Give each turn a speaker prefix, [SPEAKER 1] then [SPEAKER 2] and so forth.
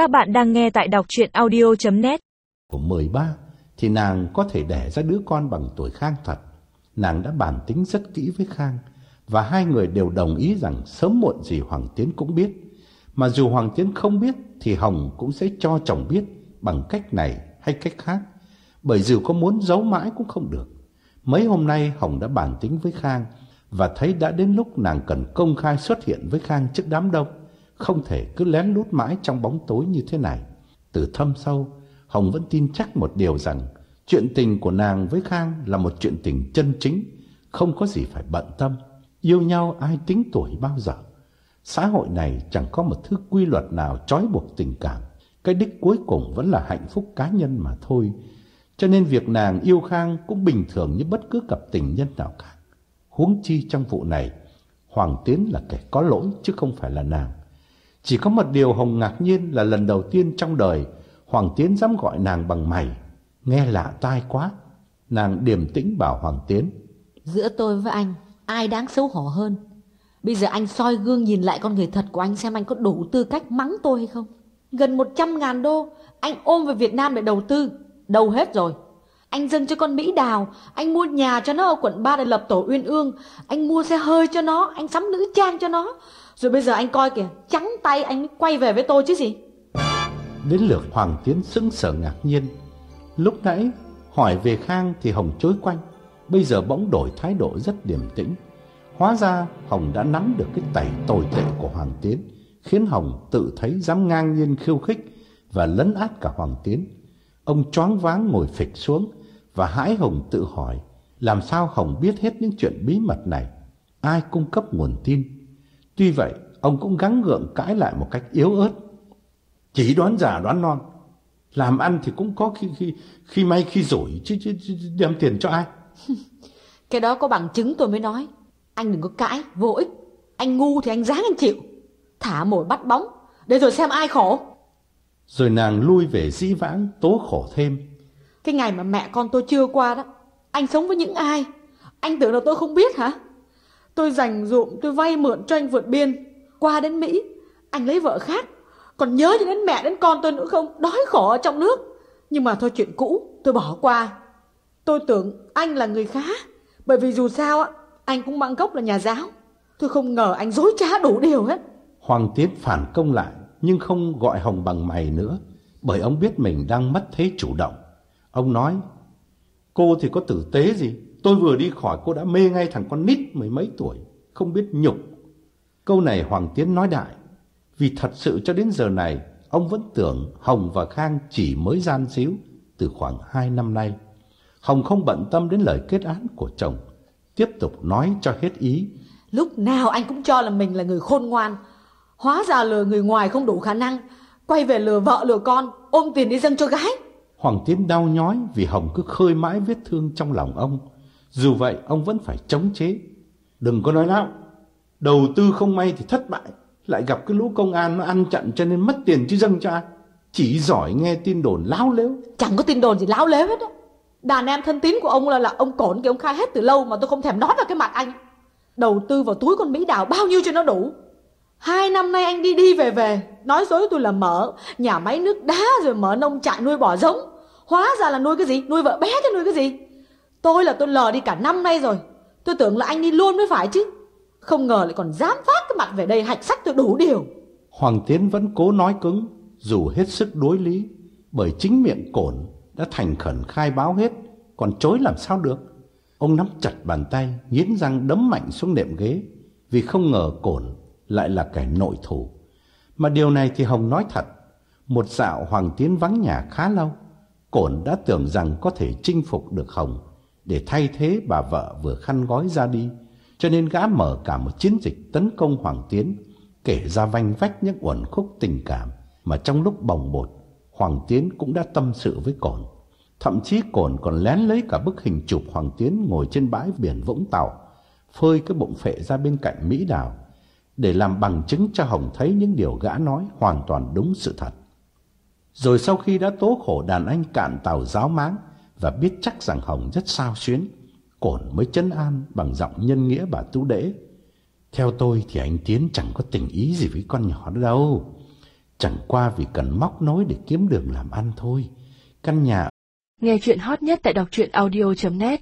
[SPEAKER 1] Các bạn đang nghe tại đọc chuyện audio.net
[SPEAKER 2] Của 13 thì nàng có thể đẻ ra đứa con bằng tuổi Khang thật. Nàng đã bàn tính rất kỹ với Khang, và hai người đều đồng ý rằng sớm muộn gì Hoàng Tiến cũng biết. Mà dù Hoàng Tiến không biết, thì Hồng cũng sẽ cho chồng biết bằng cách này hay cách khác. Bởi dù có muốn giấu mãi cũng không được. Mấy hôm nay Hồng đã bàn tính với Khang, và thấy đã đến lúc nàng cần công khai xuất hiện với Khang trước đám đông. Không thể cứ lén lút mãi trong bóng tối như thế này. Từ thâm sâu, Hồng vẫn tin chắc một điều rằng chuyện tình của nàng với Khang là một chuyện tình chân chính, không có gì phải bận tâm. Yêu nhau ai tính tuổi bao giờ. Xã hội này chẳng có một thứ quy luật nào trói buộc tình cảm. Cái đích cuối cùng vẫn là hạnh phúc cá nhân mà thôi. Cho nên việc nàng yêu Khang cũng bình thường như bất cứ cặp tình nhân nào cả. Huống chi trong vụ này, Hoàng Tiến là kẻ có lỗi chứ không phải là nàng. Chỉ có một điều Hồng ngạc nhiên là lần đầu tiên trong đời Hoàng Tiến dám gọi nàng bằng mày. Nghe lạ tai quá. Nàng điềm tĩnh bảo Hoàng Tiến.
[SPEAKER 3] Giữa tôi với anh, ai đáng xấu hổ hơn? Bây giờ anh soi gương nhìn lại con người thật của anh xem anh có đủ tư cách mắng tôi hay không? Gần 100 ngàn đô, anh ôm về Việt Nam để đầu tư. đầu hết rồi. Anh dâng cho con Mỹ Đào, anh mua nhà cho nó ở quận 3 để lập tổ uyên ương, anh mua xe hơi cho nó, anh sắm nữ trang cho nó. Rồi bây giờ anh coi kìa, trắng tay anh mới quay về với tôi chứ gì.
[SPEAKER 2] Đến lượt Hoàng Tiến sững sờ ngạc nhiên. Lúc nãy hỏi về Khang thì Hồng chối quanh, bây giờ bỗng đổi thái độ rất điềm tĩnh. Hóa ra Hồng đã nắm được cái tẩy tồi tệ của Hoàng Tiến, khiến Hồng tự thấy dám ngang nhiên khiêu khích và lấn át cả Hoàng Tiến. Ông choáng váng ngồi phịch xuống và hãi Hồng tự hỏi làm sao Hồng biết hết những chuyện bí mật này, ai cung cấp nguồn tin. Tuy vậy, ông cũng gắng gượng cãi lại một cách yếu ớt. Chỉ đoán giả đoán non, làm ăn thì cũng có khi khi khi may khi rủi chứ, chứ, chứ đem tiền cho ai.
[SPEAKER 3] Cái đó có bằng chứng tôi mới nói. Anh đừng có cãi, vô ích. Anh ngu thì anh dáng anh chịu. Thả mồi bắt bóng, để rồi xem ai khổ.
[SPEAKER 2] Rồi nàng lui về dĩ vãng tố khổ thêm.
[SPEAKER 3] Cái ngày mà mẹ con tôi chưa qua đó, anh sống với những ai? Anh tưởng là tôi không biết hả? Tôi dành dụm, tôi vay mượn cho anh vượt biên. Qua đến Mỹ, anh lấy vợ khác. Còn nhớ cho đến mẹ đến con tôi nữa không? Đói khổ ở trong nước. Nhưng mà thôi chuyện cũ, tôi bỏ qua. Tôi tưởng anh là người khá. Bởi vì dù sao, á anh cũng mang gốc là nhà giáo. Tôi không ngờ anh dối trá đủ điều hết.
[SPEAKER 2] Hoàng Tiến phản công lại nhưng không gọi Hồng bằng mày nữa bởi ông biết mình đang mất thế chủ động. Ông nói, cô thì có tử tế gì, tôi vừa đi khỏi cô đã mê ngay thằng con nít mười mấy tuổi, không biết nhục. Câu này Hoàng Tiến nói đại, vì thật sự cho đến giờ này, ông vẫn tưởng Hồng và Khang chỉ mới gian xíu từ khoảng hai năm nay. Hồng không bận tâm đến lời kết án của chồng, tiếp tục nói cho hết ý.
[SPEAKER 3] Lúc nào anh cũng cho là mình là người khôn ngoan. Hóa ra lừa người ngoài không đủ khả năng. Quay về lừa vợ lừa con, ôm tiền đi dâng cho gái.
[SPEAKER 2] Hoàng Tiến đau nhói vì Hồng cứ khơi mãi vết thương trong lòng ông. Dù vậy, ông vẫn phải chống chế. Đừng có nói láo. Đầu tư không may thì thất bại. Lại gặp cái lũ công an nó ăn chặn cho nên mất tiền chứ dâng cho ai. Chỉ giỏi nghe tin đồn láo lếu.
[SPEAKER 3] Chẳng có tin đồn gì láo lếu hết á. Đàn em thân tín của ông là là ông cổn kìa ông khai hết từ lâu mà tôi không thèm nói vào cái mặt anh. Đầu tư vào túi con Mỹ Đào bao nhiêu cho nó đủ. Hai năm nay anh đi đi về về. Nói dối tôi là mở Nhà máy nước đá rồi mở nông trại nuôi bò giống. Hóa ra là nuôi cái gì? Nuôi vợ bé chứ nuôi cái gì? Tôi là tôi lờ đi cả năm nay rồi. Tôi tưởng là anh đi luôn mới phải chứ. Không ngờ lại còn dám phát cái mặt về đây hạch sách tôi đủ điều.
[SPEAKER 2] Hoàng Tiến vẫn cố nói cứng, Dù hết sức đối lý, Bởi chính miệng cổn Đã thành khẩn khai báo hết, Còn chối làm sao được? Ông nắm chặt bàn tay, Nghiến răng đấm mạnh xuống nệm ghế, Vì không ngờ cổn lại là kẻ nội thủ. Mà điều này thì Hồng nói thật, một dạo Hoàng Tiến vắng nhà khá lâu, Cổn đã tưởng rằng có thể chinh phục được Hồng để thay thế bà vợ vừa khăn gói ra đi, cho nên gã mở cả một chiến dịch tấn công Hoàng Tiến, kể ra vanh vách những uẩn khúc tình cảm mà trong lúc bồng bột, Hoàng Tiến cũng đã tâm sự với Cổn. Thậm chí Cổn còn lén lấy cả bức hình chụp Hoàng Tiến ngồi trên bãi biển Vũng Tàu, phơi cái bụng phệ ra bên cạnh Mỹ Đào để làm bằng chứng cho Hồng thấy những điều gã nói hoàn toàn đúng sự thật. Rồi sau khi đã tố khổ đàn anh cạn tàu giáo máng và biết chắc rằng Hồng rất sao xuyến, Cổn mới chấn an bằng giọng nhân nghĩa bà Tú Đễ. Theo tôi thì anh Tiến chẳng có tình ý gì với con nhỏ đó đâu. chẳng qua vì cần móc nối để kiếm đường làm ăn thôi. Căn nhà
[SPEAKER 1] Nghe chuyện hot nhất tại đọc truyện audio.net